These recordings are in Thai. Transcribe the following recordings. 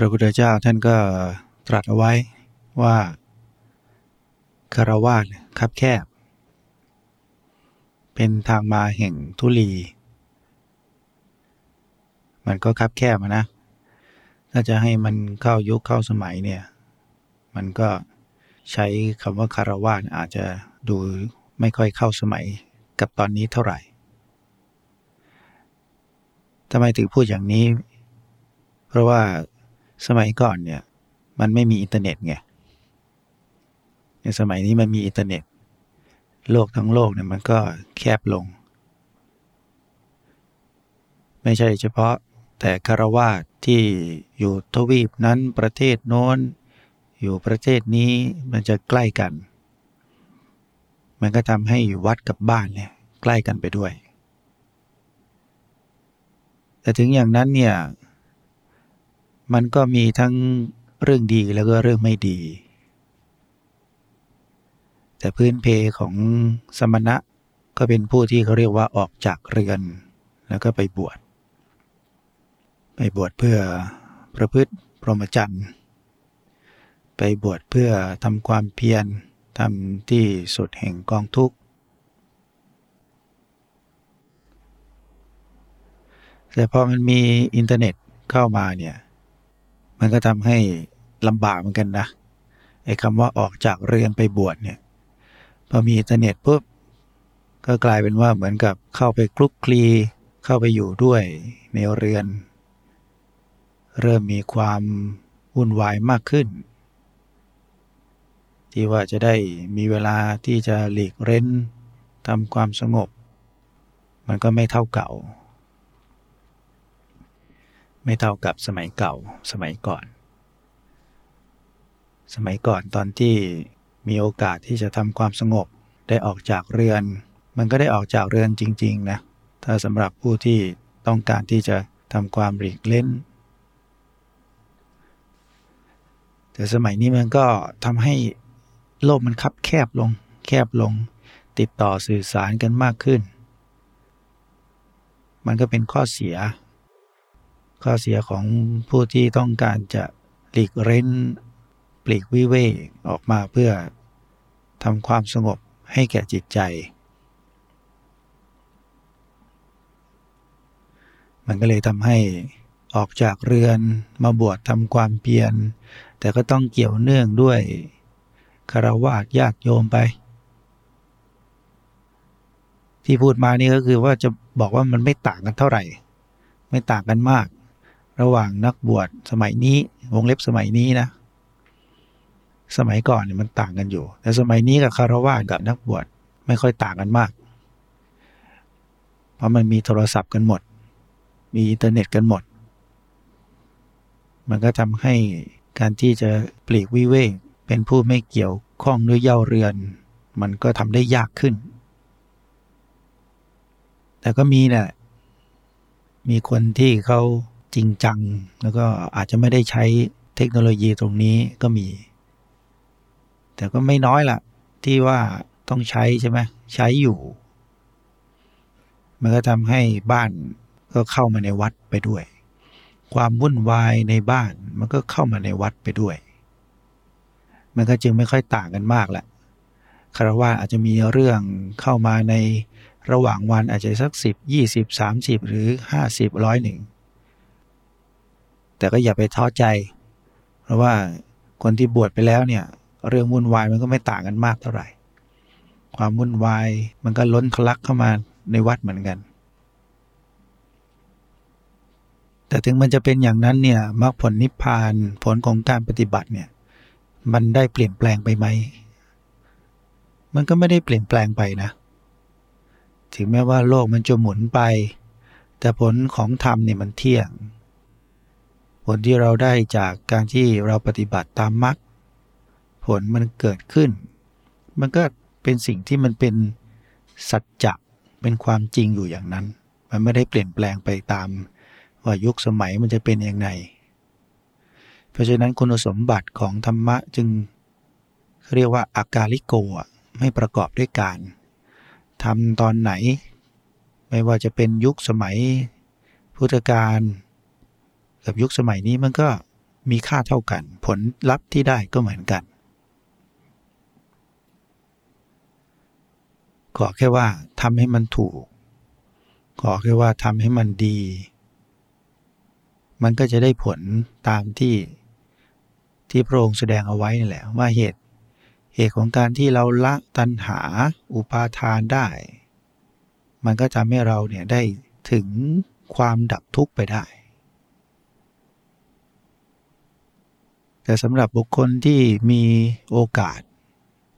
พระพุทธเจ้าท่านก็ตรัสเอาไว้ว่าคารวาสคับแคบ เป็นทางมาแห่งทุลี มันก็คับแคบนะ ถ้าจะให้มันเข้ายุคเข้าสมัยเนี่ย มันก็ใช้คำว่าคารวาสอาจจะดูไม่ค่อยเข้าสมัยกับตอนนี้เท่าไหร่ทำไมถึงพูดอย่างนี้ เพราะว่า สมัยก่อนเนี่ยมันไม่มีอินเทอร์เน็ตไงในสมัยนี้มันมีอินเทอร์เน็ต โลกทั้งโลกเนี่ยมันก็แคบลง ไม่ใช่เฉพาะแต่ฆราวาสที่อยู่ทวีปนั้นประเทศโน้น อยู่ประเทศนี้มันจะใกล้กัน มันก็ทำให้วัดกับบ้านเนี่ยใกล้กันไปด้วย แต่ถึงอย่างนั้นเนี่ย มันก็มีทั้งเรื่องดีแล้วก็เรื่องไม่ดี แต่พื้นเพของสมณะก็เป็นผู้ที่เขาเรียกว่าออกจากเรือน แล้วก็ไปบวช ไปบวชเพื่อประพฤติพรหมจรรย์ ไปบวชเพื่อทำความเพียรทำที่สุดแห่งกองทุกข์ แต่พอมันมีอินเทอร์เน็ตเข้ามาเนี่ย มันก็ทำให้ลำบากเหมือนกันนะไอ้คำว่าออกจากเรือนไปบวชเนี่ยพอมีอินเทอร์เน็ตปุ๊บก็กลายเป็นว่าเหมือนกับเข้าไปคลุกคลีเข้าไปอยู่ด้วยในเรือน เริ่มมีความวุ่นวายมากขึ้น ที่ว่าจะได้มีเวลาที่จะหลีกเร้นทำความสงบ มันก็ไม่เท่าเก่า ไม่เท่ากับสมัยเก่าสมัยก่อน สมัยก่อนตอนที่มีโอกาสที่จะทำความสงบได้ออกจากเรือน มันก็ได้ออกจากเรือนจริง ๆ นะ ถ้าสำหรับผู้ที่ต้องการที่จะทำความหลีกเล่น แต่สมัยนี้มันก็ทำให้โลกมันคับแคบลง แคบลง ติดต่อสื่อสารกันมากขึ้น มันก็เป็นข้อเสีย ข้อเสียของผู้ที่ต้องการจะหลีกเร้น ปลีกวิเวกออกมาเพื่อทำความสงบให้แก่จิตใจ มันก็เลยทำให้ออกจากเรือนมาบวชทำความเพียร แต่ก็ต้องเกี่ยวเนื่องด้วยคารวะญาติโยมไป ที่พูดมานี่ก็คือว่าจะบอกว่ามันไม่ต่างกันเท่าไหร่ ไม่ต่างกันมาก ระหว่างนักบวชสมัยนี้วงเล็บสมัยนี้นะ สมัยก่อนเนี่ยมันต่างกันอยู่ แต่สมัยนี้กับคารวะกับนักบวชไม่ค่อยต่างกันมาก เพราะมันมีโทรศัพท์กันหมด มีอินเทอร์เน็ตกันหมด มันก็ทำให้การที่จะปลีกวิเวกเป็นผู้ไม่เกี่ยวข้องด้วยเย่าเรือน มันก็ทำได้ยากขึ้น แต่ก็มีนะ่ะมีคนที่เขา จริงจัง แล้วก็อาจจะไม่ได้ใช้เทคโนโลยีตรงนี้ก็มี แต่ก็ไม่น้อยละที่ว่าต้องใช้ใช่ไหมใช้อยู่ มันก็ทำให้บ้านก็เข้ามาในวัดไปด้วย ความวุ่นวายในบ้านมันก็เข้ามาในวัดไปด้วย มันก็จึงไม่ค่อยต่างกันมากแหละคารวะอาจจะมีเรื่องเข้ามาในระหว่างวันอาจจะสักสิบยี่สิบสามสิบหรือห้าสิบร้อยหนึ่ง แต่ก็อย่าไปท้อใจ เพราะว่าคนที่บวชไปแล้วเนี่ย เรื่องวุ่นวายมันก็ไม่ต่างกันมากเท่าไหร่ ความวุ่นวายมันก็ล้นทะลักเข้ามาในวัดเหมือนกัน แต่ถึงมันจะเป็นอย่างนั้นเนี่ยมรรคผลนิพพานผลของการปฏิบัติเนี่ย มันได้เปลี่ยนแปลงไปไหม มันก็ไม่ได้เปลี่ยนแปลงไปนะ ถึงแม้ว่าโลกมันจะหมุนไป แต่ผลของธรรมเนี่ยมันเที่ยง ผลที่เราได้จากการที่เราปฏิบัติตามมรรคผลมันเกิดขึ้น มันก็เป็นสิ่งที่มันเป็นสัจจะเป็นความจริงอยู่อย่างนั้น มันไม่ได้เปลี่ยนแปลงไปตามว่ายุคสมัยมันจะเป็นอย่างไรเพราะฉะนั้นคุณสมบัติของธรรมะจึงเรียกว่าอากาลิโกไม่ประกอบด้วยการทำตอนไหน ไม่ว่าจะเป็นยุคสมัยพุทธกาล กับยุคสมัยนี้มันก็มีค่าเท่ากัน ผลลัพธ์ที่ได้ก็เหมือนกัน ขอแค่ว่าทำให้มันถูก ขอแค่ว่าทำให้มันดี มันก็จะได้ผลตามที่ที่พระองค์แสดงเอาไว้นี่แหละว่าเหตุเหตุของการที่เราละตัณหาอุปาทานได้ มันก็จะให้เราเนี่ยได้ถึงความดับทุกข์ไปได้ แต่สำหรับบุคคลที่มีโอกาส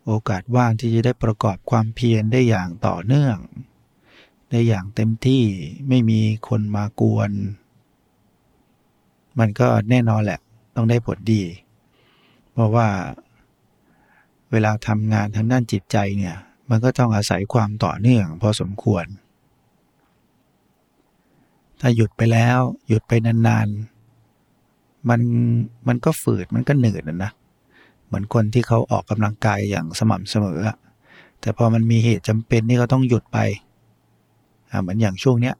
โอกาสว่างที่จะได้ประกอบความเพียรได้อย่างต่อเนื่อง ได้อย่างเต็มที่ไม่มีคนมากวน มันก็แน่นอนแหละ ต้องได้ผลดี เพราะว่า เวลาทำงานทางด้านจิตใจเนี่ย มันก็ต้องอาศัยความต่อเนื่องพอสมควร ถ้าหยุดไปแล้วหยุดไปนานๆ มันมันก็ฝืดมันก็เหนื่อยนะนะเหมือนคนที่เขาออกกำลังกายอย่างสม่ำเสมอ แต่พอมันมีเหตุจำเป็นที่เขาต้องหยุดไปอ่าเหมือนอย่างช่วงเนี้ย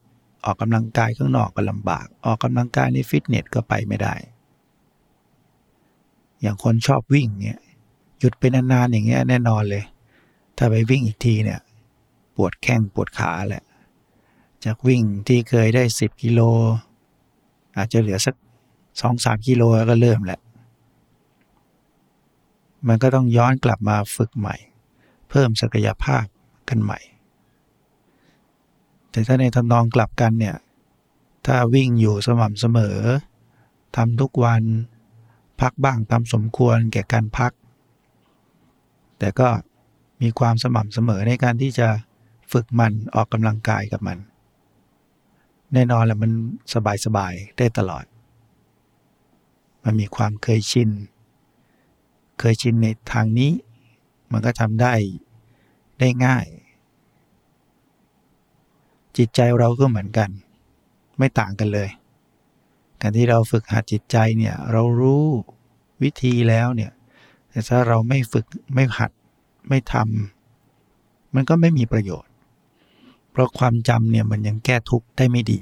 ออกกำลังกายข้างนอกก็ลำบาก ออกกำลังกายในฟิตเนสก็ไปไม่ได้ อย่างคนชอบวิ่งเนี่ยหยุดไปนานๆอย่างเงี้ยแน่นอนเลย ถ้าไปวิ่งอีกทีเนี่ย ปวดแข้งปวดขาแหละ จากวิ่งที่เคยได้ 10 กิโล อาจจะเหลือสัก สองสามกิโลก็เริ่มแหละ มันก็ต้องย้อนกลับมาฝึกใหม่ เพิ่มศักยภาพกันใหม่ แต่ถ้าในทำนองกลับกันเนี่ย ถ้าวิ่งอยู่สม่ำเสมอทำทุกวันพักบ้างตามสมควรแก่การพัก แต่ก็มีความสม่ำเสมอในการที่จะฝึกมันออกกำลังกายกับมัน แน่นอนแหละมันสบายๆได้ตลอด มันมีความเคยชิน เคยชินในทางนี้ มันก็ทำได้ได้ง่าย จิตใจเราก็เหมือนกัน ไม่ต่างกันเลย การที่เราฝึกหัดจิตใจเนี่ยเรารู้วิธีแล้วเนี่ยแต่ถ้าเราไม่ฝึกไม่หัดไม่ทำมันก็ไม่มีประโยชน์ เพราะความจำเนี่ยมันยังแก้ทุกข์ได้ไม่ดี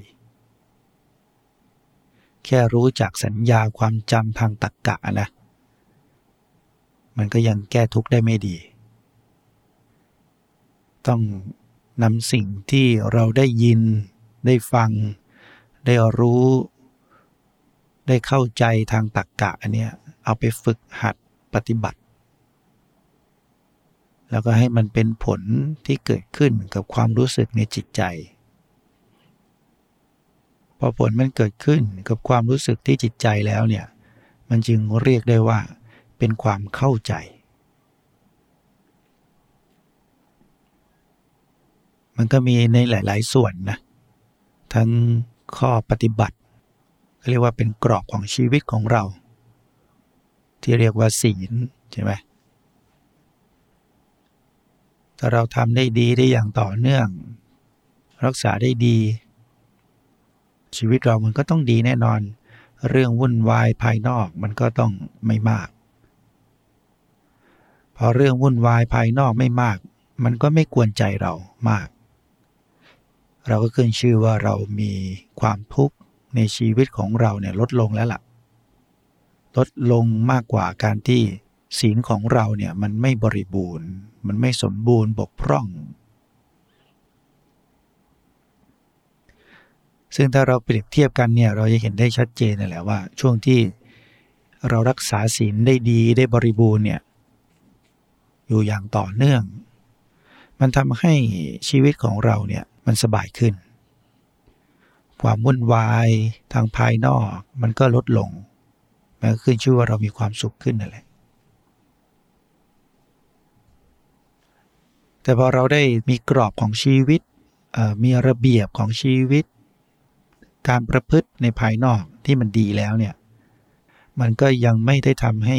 แค่รู้จักสัญญาความจำทางตรรกกะนะ มันก็ยังแก้ทุกข์ได้ไม่ดี ต้องนำสิ่งที่เราได้ยิน ได้ฟัง ได้รู้ ได้เข้าใจทางตรรกกะอันเนี้ยเอาไปฝึกหัดปฏิบัติ แล้วก็ให้มันเป็นผลที่เกิดขึ้นกับความรู้สึกในจิตใจ พอผลมันเกิดขึ้นกับความรู้สึกที่จิตใจแล้วเนี่ย มันจึงเรียกได้ว่า เป็นความเข้าใจ มันก็มีในหลาย ๆ ส่วนนะ ทั้งข้อปฏิบัติเรียกว่าเป็นกรอบของชีวิตของเรา ที่เรียกว่าศีลใช่ไหมถ้าเราทำได้ดีได้อย่างต่อเนื่อง รักษาได้ดี ชีวิตเรามันก็ต้องดีแน่นอน เรื่องวุ่นวายภายนอกมันก็ต้องไม่มาก พอเรื่องวุ่นวายภายนอกไม่มาก มันก็ไม่กวนใจเรามาก เราก็ขึ้นชื่อว่าเรามีความทุกข์ในชีวิตของเราเนี่ยลดลงแล้วล่ะ ลดลงมากกว่าการที่ศีลของเราเนี่ยมันไม่บริบูรณ์ มันไม่สมบูรณ์บกพร่อง ซึ่งถ้าเราเปรียบเทียบกันเนี่ยเราจะเห็นได้ชัดเจนนั่นแหละว่า ช่วงที่เรารักษาศีลได้ดีได้บริบูรณ์เนี่ยอยู่อย่างต่อเนื่อง มันทำให้ชีวิตของเราเนี่ยมันสบายขึ้น ความวุ่นวายทางภายนอกมันก็ลดลง มันก็ขึ้นชื่อว่าเรามีความสุขขึ้นนั่นแหละ แต่พอเราได้มีกรอบของชีวิตมีระเบียบของชีวิต การประพฤติในภายนอกที่มันดีแล้วเนี่ยมันก็ยังไม่ได้ทำให้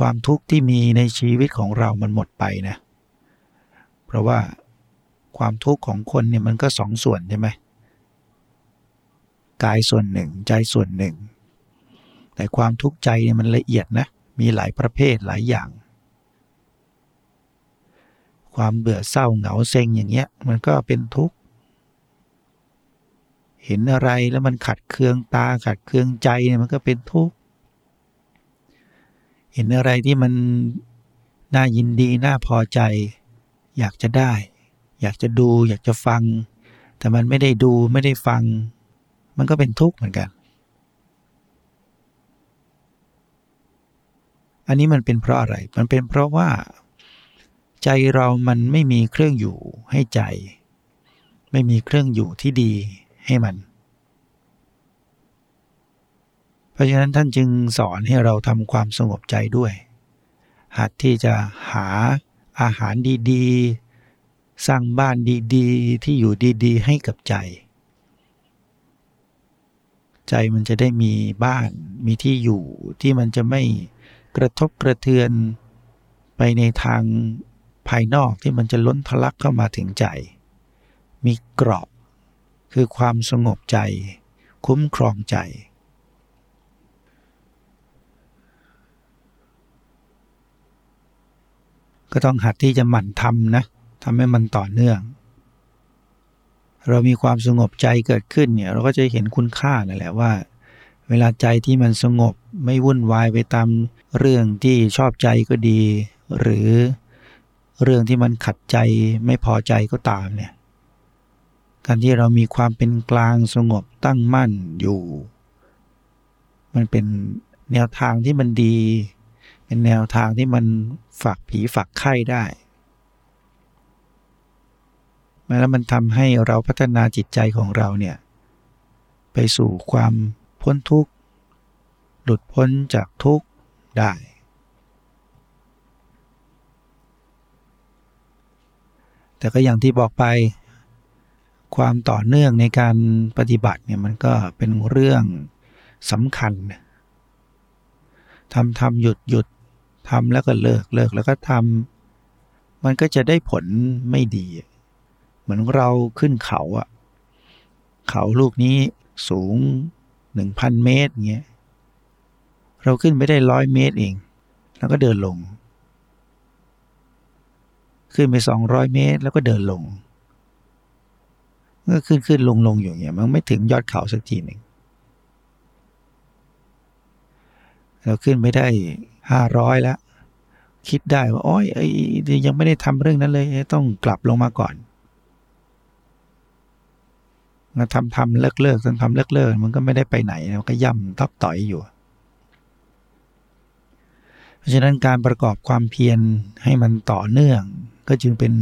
ความทุกข์ที่มีในชีวิตของเรามันหมดไปนะ เพราะว่าความทุกข์ของคนเนี่ยมันก็สองส่วนใช่ไหมกายส่วนหนึ่งใจส่วนหนึ่ง แต่ความทุกข์ใจเนี่ยมันละเอียดนะ มีหลายประเภทหลายอย่าง ความเบื่อเศร้าเหงาเซ็งอย่างเงี้ยมันก็เป็นทุกข์ เห็นอะไรแล้วมันขัดเคืองตาขัดเคืองใจเนี่ยมันก็เป็นทุกข์เห็นอะไรที่มันน่ายินดีน่าพอใจ อยากจะได้ อยากจะดู อยากจะฟัง แต่มันไม่ได้ดูไม่ได้ฟัง มันก็เป็นทุกข์เหมือนกัน อันนี้มันเป็นเพราะอะไร มันเป็นเพราะว่า ใจเรามันไม่มีเครื่องอยู่ให้ใจ ไม่มีเครื่องอยู่ที่ดี ให้มัน เพราะฉะนั้นท่านจึงสอนให้เราทำความสงบใจด้วย หัดที่จะหาอาหารดีๆ สร้างบ้านดีๆ ที่อยู่ดีๆ ให้กับใจ ใจมันจะได้มีบ้านมีที่อยู่ที่มันจะไม่กระทบกระเทือนไปในทางภายนอกที่มันจะล้นทะลักเข้ามาถึงใจ มีกรอบ คือความสงบใจ คุ้มครองใจ ก็ต้องหัดที่จะหมั่นทำนะทำให้มันต่อเนื่อง เรามีความสงบใจเกิดขึ้นเนี่ยเราก็จะเห็นคุณค่านั่นแหละว่า เวลาใจที่มันสงบไม่วุ่นวายไปตามเรื่องที่ชอบใจก็ดี หรือเรื่องที่มันขัดใจไม่พอใจก็ตามเนี่ย การที่เรามีความเป็นกลางสงบตั้งมั่นอยู่ มันเป็นแนวทางที่มันดี เป็นแนวทางที่มันฝักผีฝักไข้ได้แล้วมันทำให้เราพัฒนาจิตใจของเราเนี่ยไปสู่ความพ้นทุกข์ หลุดพ้นจากทุกข์ได้ แต่ก็อย่างที่บอกไป ความต่อเนื่องในการปฏิบัติเนี่ยมันก็เป็นเรื่องสำคัญทำทำหยุดหยุดทำแล้วก็เลิกเลิกแล้วก็ทำมันก็จะได้ผลไม่ดี เหมือนเราขึ้นเขาอะเขาลูกนี้สูงหนึ่งพันเมตรเงี้ยเราขึ้นไปได้ร้อยเมตรเอง แล้วก็เดินลง ขึ้นไปสองร้อยเมตร แล้วก็เดินลง ก็ขึ้นขึ้นลงลงอยู่เงี้ยมันไม่ถึงยอดเขาสักทีหนึ่งเราขึ้นไม่ได้ห้าร้อยแล้ว คิดได้ว่าโอ้ยยังไม่ได้ทำเรื่องนั้นเลย ต้องกลับลงมาก่อนมาทำทำเลิกเลิกทำทำเลิกเลิกมันก็ไม่ได้ไปไหนมันก็ย่ำทับต่อยอยู่ เพราะฉะนั้นการประกอบความเพียรให้มันต่อเนื่อง ก็จึงเป็น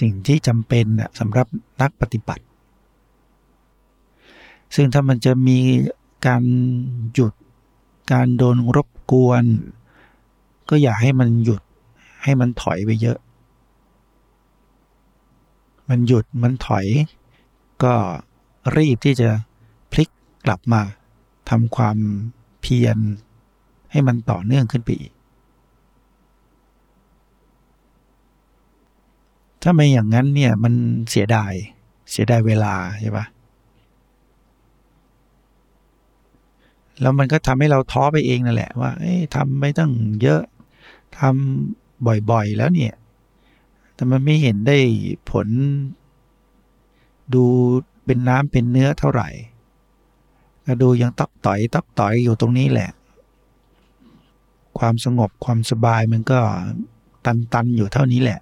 สิ่งที่จำเป็นสำหรับนักปฏิบัติ ซึ่งถ้ามันจะมีการหยุดการโดนรบกวน ก็อย่าให้มันหยุดให้มันถอยไปเยอะ มันหยุดมันถอย ก็รีบที่จะพลิกกลับมาทำความเพียรให้มันต่อเนื่องขึ้นไปอีก ถ้าไม่อย่างนั้นเนี่ยมันเสียดาย เสียดายเวลาใช่ปะ แล้วมันก็ทำให้เราท้อไปเองนั่นแหละว่าทำไม่ต้องเยอะทำบ่อยๆแล้วเนี่ย แต่มันไม่เห็นได้ผล ดูเป็นน้ำเป็นเนื้อเท่าไหร่ ก็ดูยังตอกต่อยตอกต่อยอยู่ตรงนี้แหละ ความสงบความสบายมันก็ตันๆอยู่เท่านี้แหละ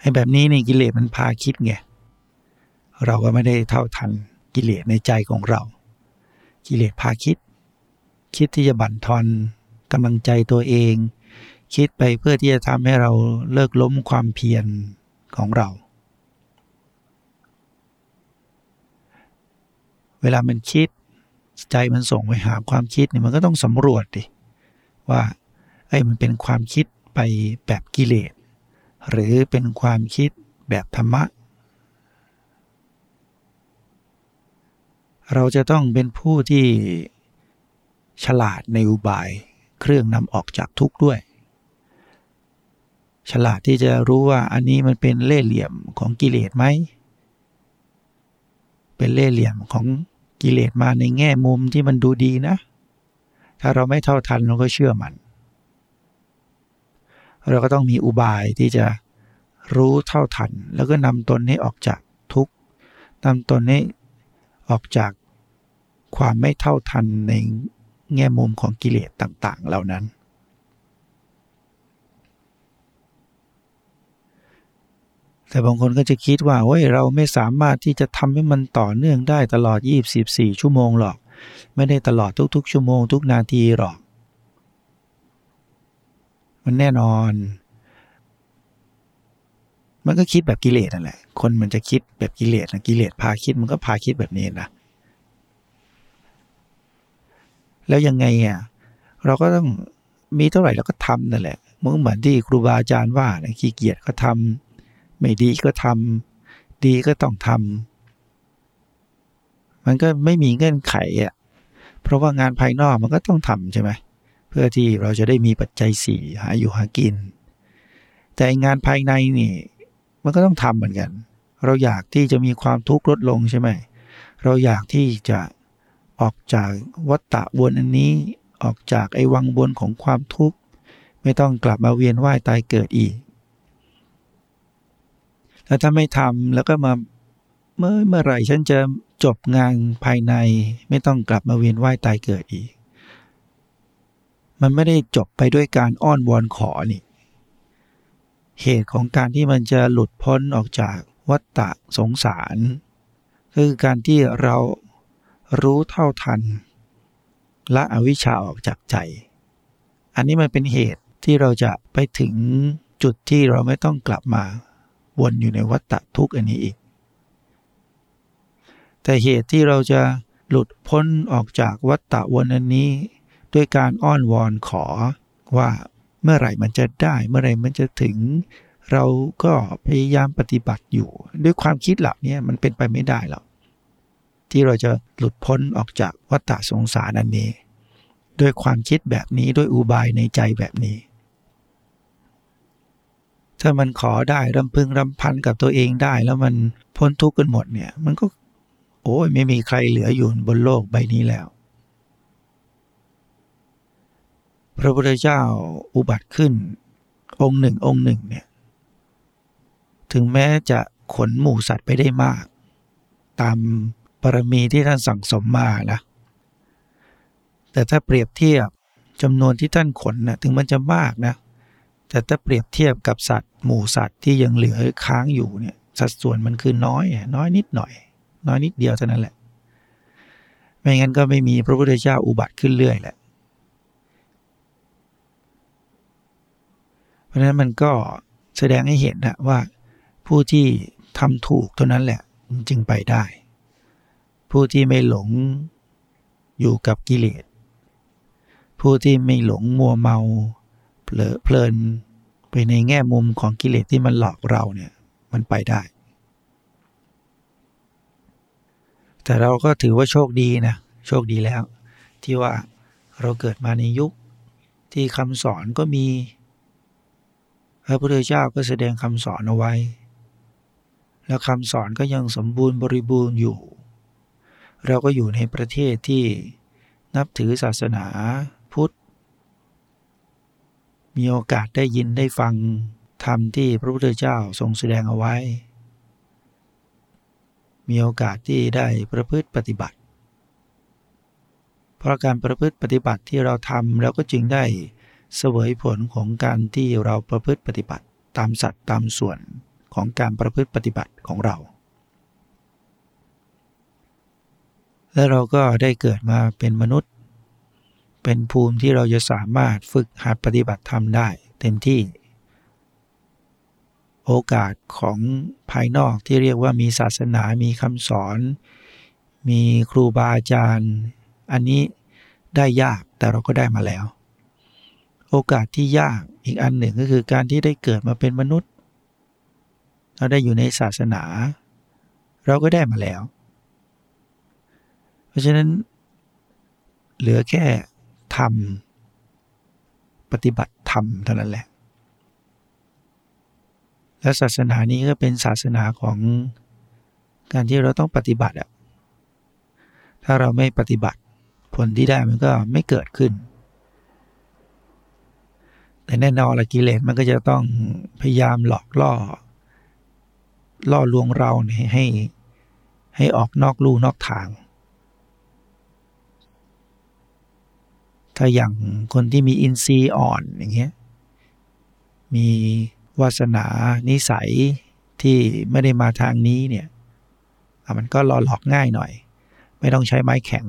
ให้แบบนี้ในกิเลสมันพาคิดไงเราก็ไม่ได้เท่าทัน กิเลสในใจของเรา กิเลสพาคิด คิดที่จะบั่นทอนกำลังใจตัวเอง คิดไปเพื่อที่จะทำให้เราเลิกล้มความเพียรของเรา เวลามันคิด ใจมันส่งไปหาความคิดเนี่ยมันก็ต้องสำรวจดิว่าไอ้มันเป็นความคิดไปแบบกิเลสหรือเป็นความคิดแบบธรรมะ เราจะต้องเป็นผู้ที่ฉลาดในอุบายเครื่องนำออกจากทุกข์ด้วย ฉลาดที่จะรู้ว่าอันนี้มันเป็นเล่ห์เหลี่ยมของกิเลสไหม เป็นเล่ห์เหลี่ยมของกิเลสมาในแง่มุมที่มันดูดีนะ ถ้าเราไม่เท่าทันเราก็เชื่อมัน เราก็ต้องมีอุบายที่จะรู้เท่าทัน แล้วก็นำตนนี้ออกจากทุกข์นำตนนี้ออกจาก ความไม่เท่าทันในแง่มุมของกิเลสต่างๆ เหล่านั้น แต่บางคนก็จะคิดว่าเฮ้ยเราไม่สามารถที่จะทำให้มันต่อเนื่องได้ตลอด 24 ชั่วโมงหรอก ไม่ได้ตลอดทุกๆ ชั่วโมงทุกนาทีหรอก มันแน่นอน มันก็คิดแบบกิเลสนั่นแหละ คนมันจะคิดแบบกิเลสนะกิเลสพาคิดมันก็พาคิดแบบนี้นะ แล้วยังไงอะเราก็ต้องมีเท่าไหร่เราก็ทำนั่นแหละมึงเหมือนที่ครูบาอาจารย์ว่านะขี้เกียจก็ทำไม่ดีก็ทำดีก็ต้องทำมันก็ไม่มีเงื่อนไขอะเพราะว่างานภายนอกมันก็ต้องทำใช่ไหมเพื่อที่เราจะได้มีปัจจัยสี่หาอยู่หากิน แต่งานภายในนี่มันก็ต้องทำเหมือนกัน เราอยากที่จะมีความทุกข์ลดลงใช่ไหมเราอยากที่จะ ออกจากวัฏฏะวนอันนี้ออกจากไอ้วังบนของความทุกข์ ไม่ต้องกลับมาเวียนว่ายตายเกิดอีก แล้วถ้าไม่ทำแล้วก็มาเมื่อเมื่อไหร่ฉันจะจบงานภายใน ไม่ต้องกลับมาเวียนว่ายตายเกิดอีก มันไม่ได้จบไปด้วยการอ้อนวอนขอนี่เหตุของการที่มันจะหลุดพ้นออกจากวัฏฏะสงสาร คือการที่เรา รู้เท่าทันละอวิชชาออกจากใจ อันนี้มันเป็นเหตุที่เราจะไปถึงจุดที่เราไม่ต้องกลับมา วนอยู่ในวัฏฏะทุกข์อันนี้อีก แต่เหตุที่เราจะหลุดพ้นออกจากวัฏฏะวนอันนี้ ด้วยการอ้อนวอนขอว่าเมื่อไหร่มันจะได้เมื่อไหร่มันจะถึง เราก็พยายามปฏิบัติอยู่ ด้วยความคิดเหล่านี้มันเป็นไปไม่ได้หรอก ที่เราจะหลุดพ้นออกจากวัฏสงสารอันนี้ ด้วยความคิดแบบนี้ด้วยอุบายในใจแบบนี้ ถ้ามันขอได้รำพึงรำพันกับตัวเองได้แล้วมันพ้นทุกข์กันหมดเนี่ย มันก็ โอ้ยไม่มีใครเหลืออยู่บนโลกใบนี้แล้ว พระพุทธเจ้าอุบัติขึ้น องค์หนึ่งองค์หนึ่งเนี่ยถึงแม้จะขนหมู่สัตว์ไปได้มาก ตาม บารมีที่ท่านสั่งสมมานะ แต่ถ้าเปรียบเทียบจำนวนที่ท่านขนนะถึงมันจะมากนะ แต่ถ้าเปรียบเทียบกับสัตว์ หมู่สัตว์ที่ยังเหลือค้างอยู่เนี่ยสัดส่วนมันคือน้อย น้อยนิดหน่อย น้อยนิดเดียวเท่านั้นแหละ ไม่งั้นก็ไม่มีพระพุทธเจ้าอุบัติขึ้นเรื่อยแหละ เพราะนั้นมันก็แสดงให้เห็นนะว่าผู้ที่ทำถูกเท่านั้นแหละจึงไปได้ ผู้ที่ไม่หลงอยู่กับกิเลส ผู้ที่ไม่หลงมัวเมาเผลอเพลินไปในแง่มุมของกิเลสที่มันหลอกเราเนี่ยมันไปได้ แต่เราก็ถือว่าโชคดีนะโชคดีแล้ว ที่ว่าเราเกิดมาในยุคที่คำสอนก็มี พระพุทธเจ้าก็แสดงคำสอนเอาไว้ แล้วคำสอนก็ยังสมบูรณ์บริบูรณ์อยู่ เราก็อยู่ในประเทศที่นับถือศาสนาพุทธ มีโอกาสได้ยินได้ฟังธรรมที่พระพุทธเจ้าทรงแสดงเอาไว้ มีโอกาสที่ได้ประพฤติปฏิบัติ เพราะการประพฤติปฏิบัติที่เราทำเราก็จึงได้เสวยผลของการที่เราประพฤติปฏิบัติตามสัตว์ตามส่วนของการประพฤติปฏิบัติของเรา แล้วเราก็ได้เกิดมาเป็นมนุษย์ เป็นภูมิที่เราจะสามารถฝึกหัดปฏิบัติธรรมได้ เต็มที่ โอกาสของภายนอกที่เรียกว่ามีศาสนามีคำสอน มีครูบาอาจารย์ อันนี้ได้ยากแต่เราก็ได้มาแล้ว โอกาสที่ยากอีกอันหนึ่งก็คือการที่ได้เกิดมาเป็นมนุษย์ เราได้อยู่ในศาสนา เราก็ได้มาแล้ว เพราะฉะนั้น เหลือแค่ทำปฏิบัติธรรมเท่านั้นแหละ และศาสนานี้ก็เป็นศาสนาของการที่เราต้องปฏิบัติอะถ้าเราไม่ปฏิบัติผลที่ได้มันก็ไม่เกิดขึ้น แต่แน่นอนละกิเลสมันก็จะต้องพยายามหลอกล่อ ล่อลวงเราให้ให้ออกนอกลู่นอกทาง ถ้าอย่างคนที่มีอินทรีย์อ่อนอย่างเงี้ยมีวาสนานิสัยที่ไม่ได้มาทางนี้เนี่ยมันก็หลอหลอกง่ายหน่อย ไม่ต้องใช้ไม้แข็ง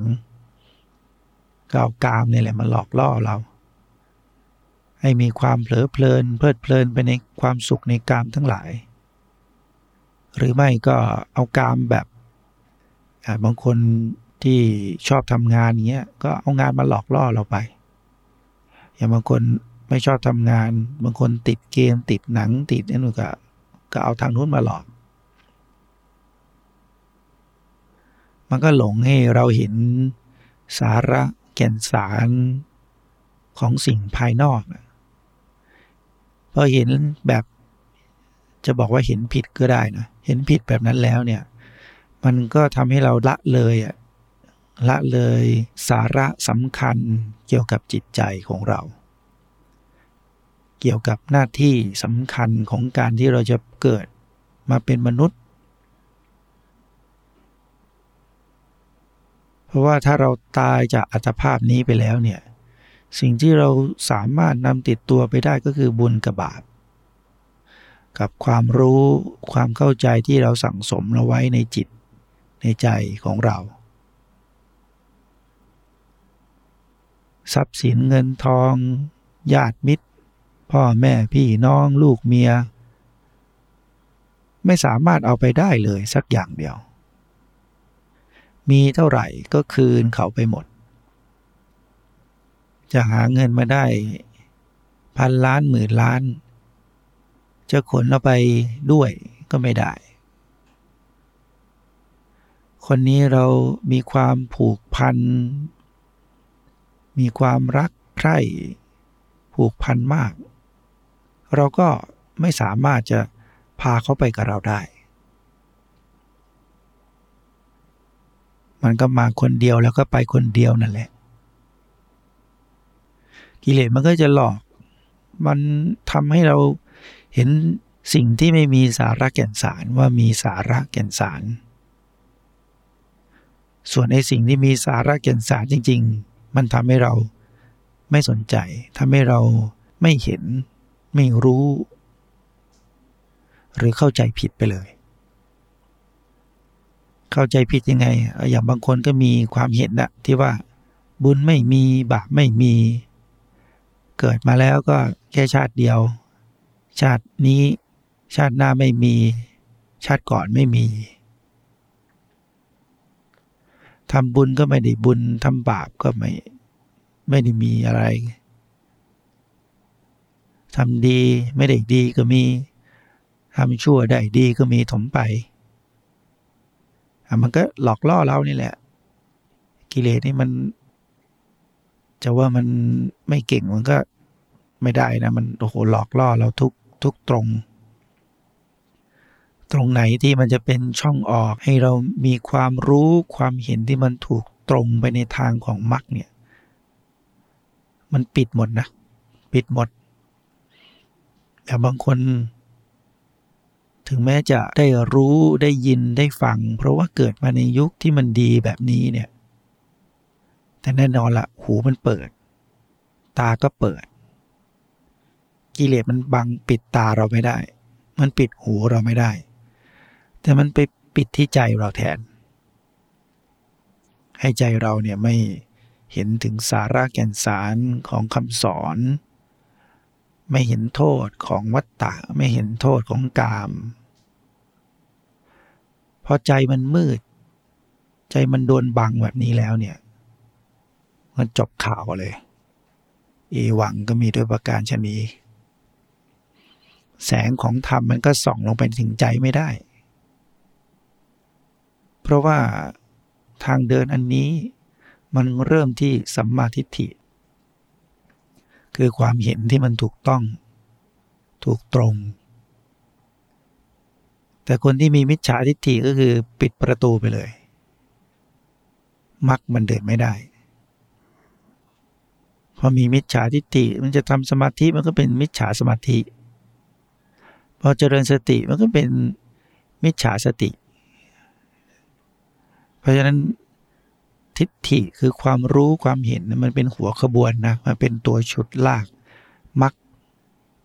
ก็เอากามเนี่ยแหละมาหลอกล่อเรา ให้มีความเผลอเพลิน เพลิดเพลินไปในความสุขในกามทั้งหลาย หรือไม่ก็เอากามแบบบางคน ที่ชอบทำงานเงี้ยก็เอางานมาหลอกล่อเราไป อย่างบางคนไม่ชอบทำงาน บางคนติดเกมติดหนังติดนั่นก็ก็เอาทางนู้นมาหลอก มันก็หลงให้เราเห็นสาระแก่นสารของสิ่งภายนอกพอเห็นแบบจะบอกว่าเห็นผิดก็ได้นะ เห็นผิดแบบนั้นแล้วเนี่ย มันก็ทำให้เราละเลยอะ ละเลยสาระสำคัญเกี่ยวกับจิตใจของเรา เกี่ยวกับหน้าที่สำคัญของการที่เราจะเกิดมาเป็นมนุษย์ เพราะว่าถ้าเราตายจากอัตภาพนี้ไปแล้วเนี่ยสิ่งที่เราสามารถนำติดตัวไปได้ก็คือบุญกับบาปกับความรู้ความเข้าใจที่เราสั่งสมเราไว้ในจิตในใจของเรา ทรัพย์สินเงินทอง ญาติมิตร พ่อแม่พี่น้องลูกเมีย ไม่สามารถเอาไปได้เลยสักอย่างเดียว มีเท่าไหร่ก็คืนเขาไปหมด จะหาเงินมาได้พันล้านหมื่นล้าน จะขนเราไปด้วยก็ไม่ได้ คนนี้เรามีความผูกพัน มีความรักใคร่ผูกพันมาก เราก็ไม่สามารถจะพาเขาไปกับเราได้ มันก็มาคนเดียวแล้วก็ไปคนเดียวนั่นแหละ กิเลสมันก็จะหลอก มันทำให้เราเห็นสิ่งที่ไม่มีสาระแก่นสารว่ามีสาระแก่นสาร ส่วนในสิ่งที่มีสาระแก่นสารจริง มันทำให้เราไม่สนใจทำให้เราไม่เห็น ไม่รู้ หรือเข้าใจผิดไปเลย เข้าใจผิดยังไง อย่างบางคนก็มีความเห็นนะที่ว่าบุญไม่มีบาปไม่มี เกิดมาแล้วก็แค่ชาติเดียว ชาตินี้ชาติหน้าไม่มี ชาติก่อนไม่มี ทำบุญก็ไม่ได้บุญทำบาปก็ไม่ไม่ได้มีอะไรทำดีไม่ได้ดีก็มีทำชั่วได้ดีก็มีถมไปมันก็หลอกล่อเรานี่แหละ กิเลสนี่มัน จะว่ามันไม่เก่งมันก็ไม่ได้นะ มันโอ้โหหลอกล่อเราทุกทุกตรง ตรงไหนที่มันจะเป็นช่องออกให้เรามีความรู้ความเห็นที่มันถูกตรงไปในทางของมรรคเนี่ย มันปิดหมดนะ ปิดหมด แต่บางคน ถึงแม้จะได้รู้ได้ยินได้ฟัง เพราะว่าเกิดมาในยุคที่มันดีแบบนี้เนี่ย แต่แน่นอนละหูมันเปิด ตาก็เปิด กิเลสมันบังปิดตาเราไม่ได้ มันปิดหูเราไม่ได้ แต่มันไปปิดที่ใจเราแทน ให้ใจเราเนี่ยไม่เห็นถึงสาระแก่นสารของคำสอน ไม่เห็นโทษของวัตตะ ไม่เห็นโทษของกาม พอใจมันมืด ใจมันโดนบังแบบนี้แล้วเนี่ย มันจบข่าวเลย เอวังก็มีด้วยประการชนี แสงของธรรมมันก็ส่องลงไปถึงใจไม่ได้ เพราะว่าทางเดินอันนี้มันเริ่มที่สัมมาทิฏฐิ คือความเห็นที่มันถูกต้อง ถูกตรง แต่คนที่มีมิจฉาทิฏฐิก็คือปิดประตูไปเลย มักมันเดินไม่ได้พอมีมิจฉาทิฏฐิมันจะทำสมาธิมันก็เป็นมิจฉาสมาธิ พอเจริญสติมันก็เป็นมิจฉาสติ เพราะฉะนั้นทิฏฐิคือความรู้ความเห็นมันเป็นหัวขบวนนะมันเป็นตัวชุดลากมัก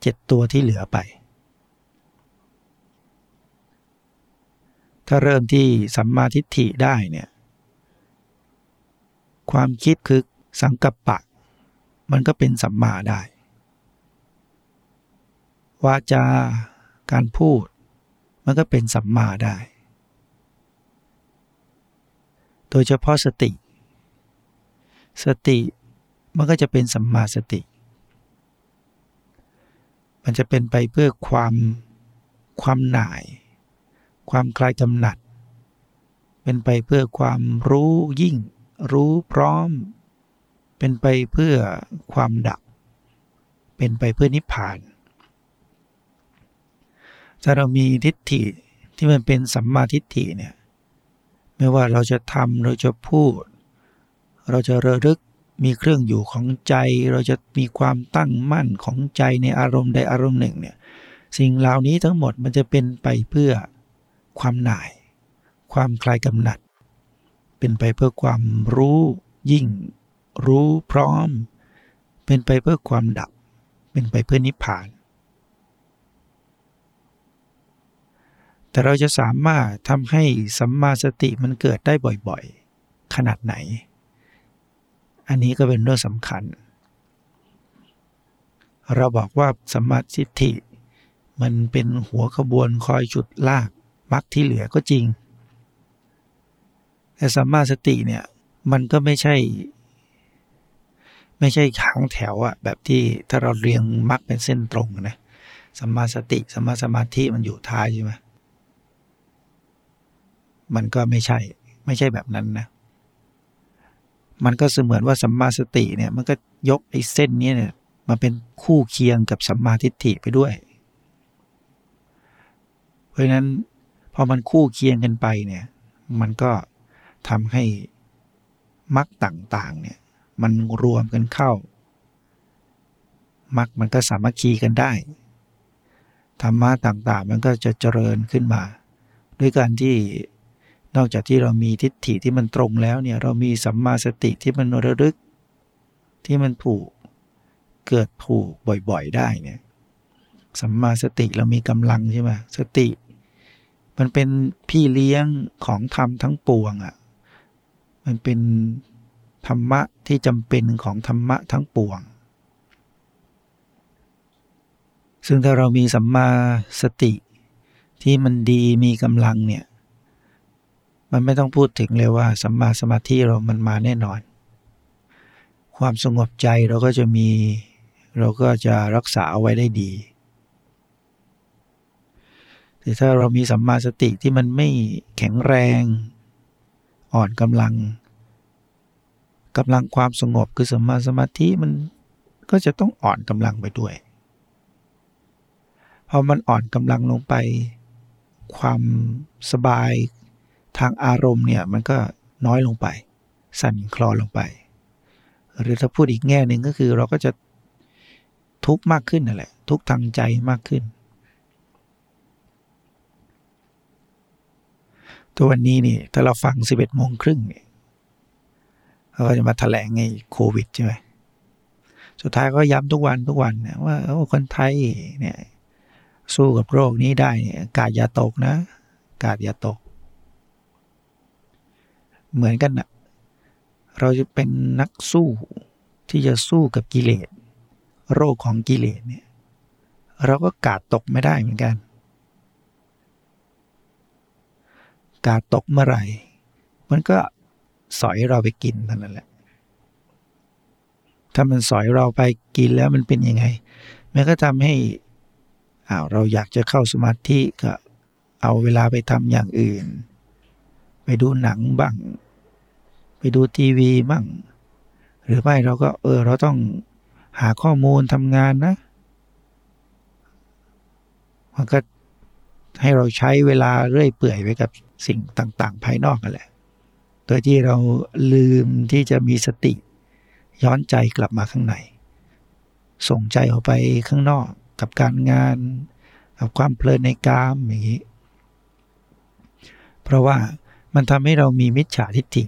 เจ็ดตัวที่เหลือไป ถ้าเริ่มที่สัมมาทิฏฐิได้เนี่ยความคิดคือสังกัปปะ มันก็เป็นสัมมาได้ วาจาการพูด มันก็เป็นสัมมาได้ โดยเฉพาะสติ สติมันก็จะเป็นสัมมาสติ มันจะเป็นไปเพื่อความความหน่าย ความคลายกำหนัด เป็นไปเพื่อความรู้ยิ่ง รู้พร้อม เป็นไปเพื่อความดับ เป็นไปเพื่อนิพพาน ถ้าเรามีทิฏฐิที่มันเป็นสัมมาทิฏฐิเนี่ย ไม่ว่าเราจะทำเราจะพูด เราจะระลึกมีเครื่องอยู่ของใจ เราจะมีความตั้งมั่นของใจในอารมณ์ใดอารมณ์หนึ่งเนี่ยสิ่งเหล่านี้ทั้งหมดมันจะเป็นไปเพื่อความหน่าย ความคลายกำหนัด เป็นไปเพื่อความรู้ยิ่ง รู้พร้อม เป็นไปเพื่อความดับ เป็นไปเพื่อนิพพาน แต่เราจะสามารถทำให้สัมมาสติมันเกิดได้บ่อยๆ ขนาดไหน อันนี้ก็เป็นเรื่องสำคัญ เราบอกว่าสัมมาสิทธิ มันเป็นหัวขบวนคอยจุดลากมรรคที่เหลือก็จริง แต่สัมมาสติเนี่ยมันก็ไม่ใช่ ไม่ใช่ทางแถวอะแบบที่ถ้าเราเรียงมรรคเป็นเส้นตรงนะสัมมาสติสัมมาสมาธิมันอยู่ท้ายใช่ไหม มันก็ไม่ใช่ ไม่ใช่แบบนั้นนะ มันก็เสมือนว่าสัมมาสติเนี่ย มันก็ยกไอ้เส้นนี้เนี่ยมาเป็นคู่เคียงกับสัมมาทิฏฐิไปด้วย เพราะฉะนั้นพอมันคู่เคียงกันไปเนี่ย มันก็ทำให้มรรคต่างๆ เนี่ย มันรวมกันเข้ามรรคมันก็สามัคคีกันได้ ธรรมะต่างๆ มันก็จะเจริญขึ้นมา ด้วยการที่ นอกจากที่เรามีทิฏฐิที่มันตรงแล้วเนี่ยเรามีสัมมาสติที่มันระลึก ที่มันถูกเกิดถูกบ่อยๆ ได้เนี่ยสัมมาสติเรามีกำลังใช่ไหมสติ มันเป็นพี่เลี้ยงของธรรมทั้งปวงอะ่ะมันเป็นธรรมะที่จำเป็นของธรรมะทั้งปวง ซึ่งถ้าเรามีสัมมาสติที่มันดีมีกำลังเนี่ย มันไม่ต้องพูดถึงเลยว่าสัมมาสมาธิเรามันมาแน่นอน ความสงบใจเราก็จะมี เราก็จะรักษาเอาไว้ได้ดีแต่ถ้าเรามีสัมมาสติที่มันไม่แข็งแรง อ่อนกำลังกำลังความสงบคือสัมมาสมาธิมันก็จะต้องอ่อนกำลังไปด้วย พอมันอ่อนกำลังลงไป ความสบาย ทางอารมณ์เนี่ยมันก็น้อยลงไป สั่นคลอลงไป หรือถ้าพูดอีกแง่หนึ่งก็คือเราก็จะทุกข์มากขึ้นนั่นแหละ ทุกข์ทางใจมากขึ้นตัววันนี้นี่ถ้าเราฟัง11โมงครึ่งเนี่ยเขาก็จะมาถแถลงไงโควิดใช่ไหมสุดท้ายก็ย้ำทุกวันทุกวันนะว่าโอ้คนไทยเนี่ยสู้กับโรคนี้ได้กาดอย่าตกนะ กาดอย่าตก เหมือนกันนะเราจะเป็นนักสู้ที่จะสู้กับกิเลส โรคของกิเลสเนี่ยเราก็กาดตกไม่ได้เหมือนกัน กาดตกเมื่อไหร่ มันก็สอยเราไปกินเท่านั้นแหละ ถ้ามันสอยเราไปกินแล้วมันเป็นยังไง มันก็ทำให้อ้าวเราอยากจะเข้าสมาธิก็เอาเวลาไปทำอย่างอื่น ไปดูหนังบ้าง ไปดูทีวีบ้าง หรือไม่เราก็เออเราต้องหาข้อมูลทำงานนะ มันก็ให้เราใช้เวลาเรื่อยเปื่อยไปกับสิ่งต่าง ๆ ภายนอกกันแหละโดยที่เราลืมที่จะมีสติ ย้อนใจกลับมาข้างใน ส่งใจออกไปข้างนอกกับการงาน กับความเพลินในกามอย่างนี้ เพราะว่ามันทำให้เรามีมิจฉาทิฏฐิ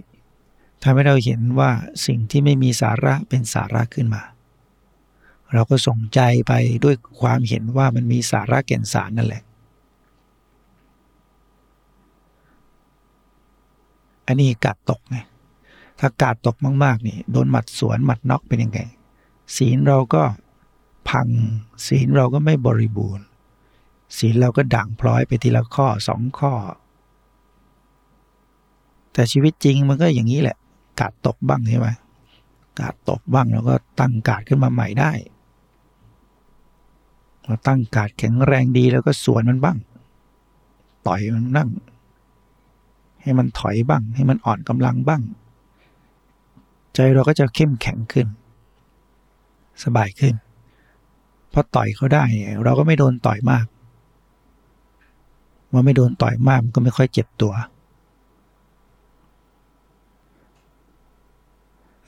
ทำให้เราเห็นว่าสิ่งที่ไม่มีสาระเป็นสาระขึ้นมา เราก็ส่งใจไปด้วยความเห็นว่ามันมีสาระแก่นสารนั่นแหละ อันนี้กาดตกไงถ้ากาดตกมาก ๆ นี่โดนหมัดสวนหมัดน็อกเป็นยังไง ศีลเราก็พัง ศีลเราก็ไม่บริบูรณ์ ศีลเราก็ด่างพร้อยไปทีละข้อสองข้อ แต่ชีวิตจริงมันก็อย่างนี้แหละ กาดตกบ้างใช่ไหมกาดตกบ้างเราก็ตั้งกาดขึ้นมาใหม่ได้เราตั้งกาดแข็งแรงดีแล้วก็สวนมันบ้าง ต่อยมันนั่ง ให้มันถอยบ้าง ให้มันอ่อนกำลังบ้าง ใจเราก็จะเข้มแข็งขึ้น สบายขึ้นพอต่อยเขาได้เราก็ไม่โดนต่อยมากว่าไม่โดนต่อยมากมันก็ไม่ค่อยเจ็บตัว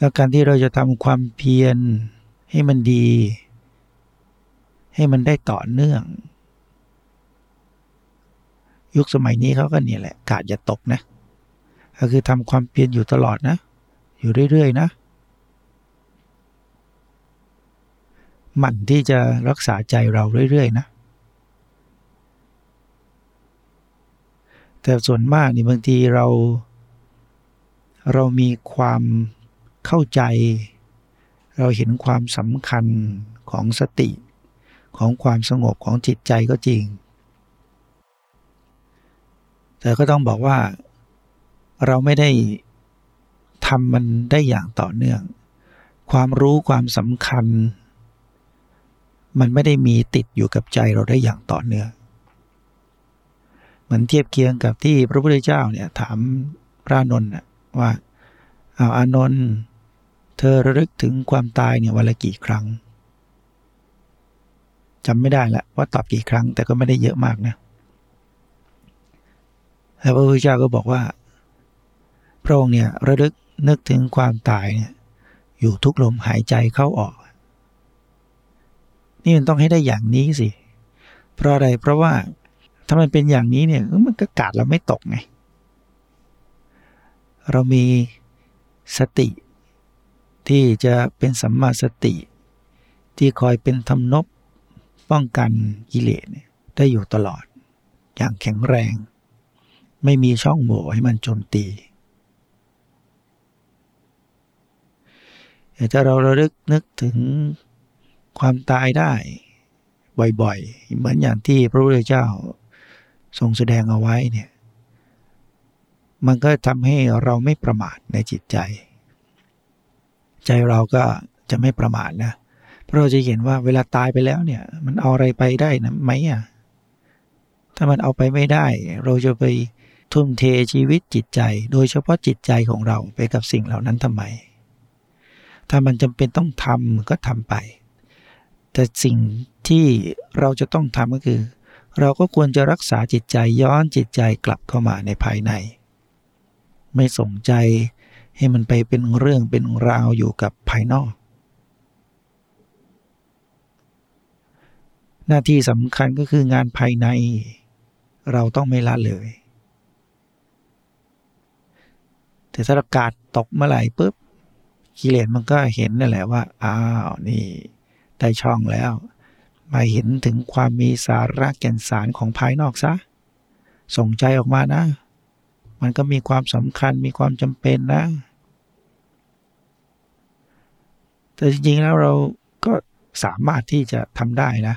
แล้วการที่เราจะทำความเพียรให้มันดี ให้มันได้ต่อเนื่อง ยุคสมัยนี้เขาก็เนี่ยแหละกาดอย่าตกนะ ก็คือทำความเพียรอยู่ตลอดนะ อยู่เรื่อยๆนะหมั่นที่จะรักษาใจเราเรื่อยๆนะ แต่ส่วนมากนี่บางทีเรา เรามีความ เข้าใจ เราเห็นความสำคัญของสติ ของความสงบของจิตใจก็จริง แต่ก็ต้องบอกว่าเราไม่ได้ทำมันได้อย่างต่อเนื่อง ความรู้ความสำคัญ มันไม่ได้มีติดอยู่กับใจเราได้อย่างต่อเนื่องเหมือนเทียบเคียงกับที่พระพุทธเจ้าเนี่ยถามพระนนท์ว่าเอาอานนท์ เธอระลึกถึงความตายเนี่ยวันละกี่ครั้งจำไม่ได้ละว่าตอบกี่ครั้ง แต่ก็ไม่ได้เยอะมากนะแล้วพระพุทธเจ้าก็บอกว่า พระองค์เนี่ยระลึกนึกถึงความตายเนี่ยอยู่ทุกลมหายใจเข้าออก นี่มันต้องให้ได้อย่างนี้สิ เพราะอะไรเพราะว่าถ้ามันเป็นอย่างนี้เนี่ยมันก็กาดเราไม่ตกไง เรามีสติ ที่จะเป็นสัมมาสติ ที่คอยเป็นทำนบป้องกันกิเลสได้อยู่ตลอด อย่างแข็งแรง ไม่มีช่องโหว่ให้มันโจมตีแต่ถ้าเราระลึกนึกถึงความตายได้ บ่อยๆ เหมือนอย่างที่พระพุทธเจ้าทรงแสดงเอาไว้เนี่ย มันก็ทำให้เราไม่ประมาทในจิตใจ ใจเราก็จะไม่ประมาทนะ เพราะเราจะเห็นว่าเวลาตายไปแล้วเนี่ย มันเอาอะไรไปได้นะไหมอะถ้ามันเอาไปไม่ได้ เราจะไปทุ่มเทชีวิตจิตใจ โดยเฉพาะจิตใจของเราไปกับสิ่งเหล่านั้นทำไม ถ้ามันจำเป็นต้องทำก็ทำไป แต่สิ่งที่เราจะต้องทำก็คือ เราก็ควรจะรักษาจิตใจย้อนจิตใจกลับเข้ามาในภายใน ไม่สนใจ ให้มันไปเป็นเรื่องเป็นราวอยู่กับภายนอก หน้าที่สำคัญก็คืองานภายใน เราต้องไม่ละเลย แต่ถ้าอากาศตกเมื่อไหร่ปุ๊บกิเลสมันก็เห็นนั่นแหละว่า อ้าว นี่ได้ช่องแล้ว มาเห็นถึงความมีสาระแก่นสารของภายนอกซะ ส่งใจออกมานะ มันก็มีความสำคัญมีความจำเป็นนะ แต่จริงๆแล้วเราก็สามารถที่จะทำได้นะ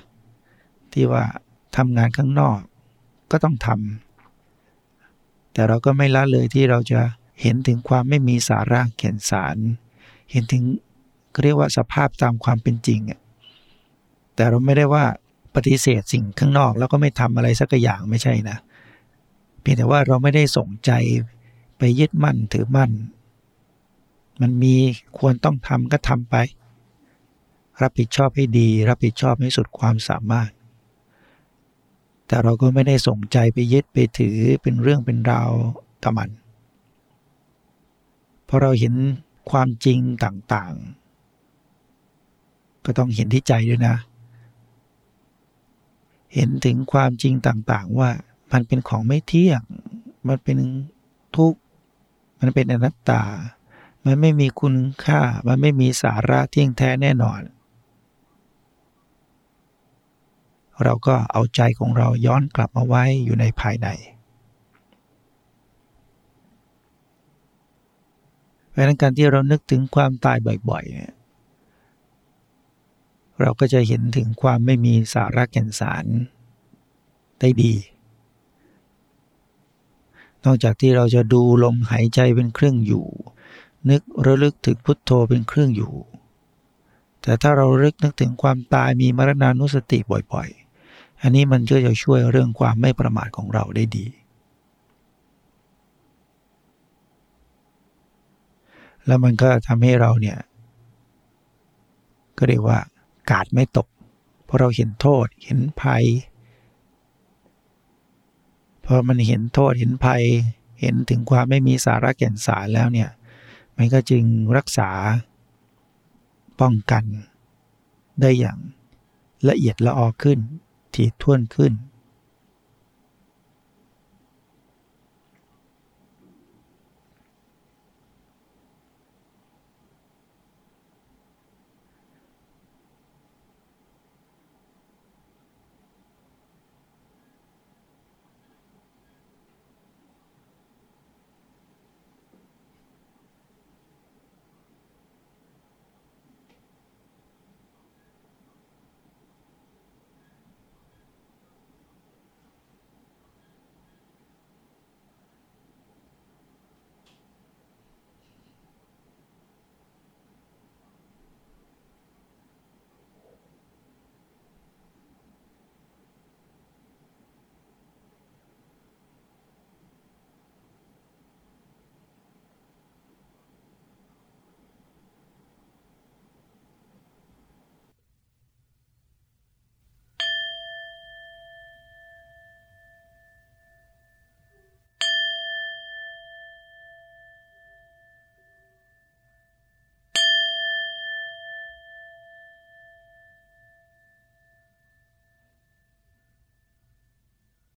ที่ว่าทำงานข้างนอกก็ต้องทำแต่เราก็ไม่ละเลยที่เราจะเห็นถึงความไม่มีสาระแก่นสาร เห็นถึงเรียกว่าสภาพตามความเป็นจริงอะแต่เราไม่ได้ว่าปฏิเสธสิ่งข้างนอกแล้วก็ไม่ทำอะไรสักอย่างไม่ใช่นะ พียงแต่ว่าเราไม่ได้สนใจไปยึดมั่นถือมั่น มันมีควรต้องทำก็ทำไป รับผิดชอบให้ดี รับผิดชอบให้สุดความสามารถ แต่เราก็ไม่ได้สนใจไปยึดไปถือเป็นเรื่องเป็นราวกับมันเพราะเราเห็นความจริงต่างๆ ก็ต้องเห็นที่ใจด้วยนะ เห็นถึงความจริงต่างๆว่า มันเป็นของไม่เที่ยง มันเป็นทุกข์ มันเป็นอนัตตา มันไม่มีคุณค่า มันไม่มีสาระเที่ยงแท้แน่นอน เราก็เอาใจของเราย้อนกลับมาไว้อยู่ในภายในเพราะนั้นการที่เรานึกถึงความตายบ่อยๆเนี่ยเราก็จะเห็นถึงความไม่มีสาระแก่นสารได้ดี นอกจากที่เราจะดูลมหายใจเป็นเครื่องอยู่ นึกระลึกถึงพุทโธเป็นเครื่องอยู่ แต่ถ้าเราลึกนึกถึงความตายมีมรณานุสติบ่อยๆ อันนี้มันก็จะช่วยเรื่องความไม่ประมาทของเราได้ดี แล้วมันก็ทำให้เราเนี่ยก็เรียกว่ากาดไม่ตก เพราะเราเห็นโทษเห็นภัย พอมันเห็นโทษเห็นภัย เห็นถึงความไม่มีสาระแก่นสารแล้วเนี่ย มันก็จึงรักษาป้องกัน ได้อย่างละเอียดละออขึ้น ถี่ถ้วนขึ้น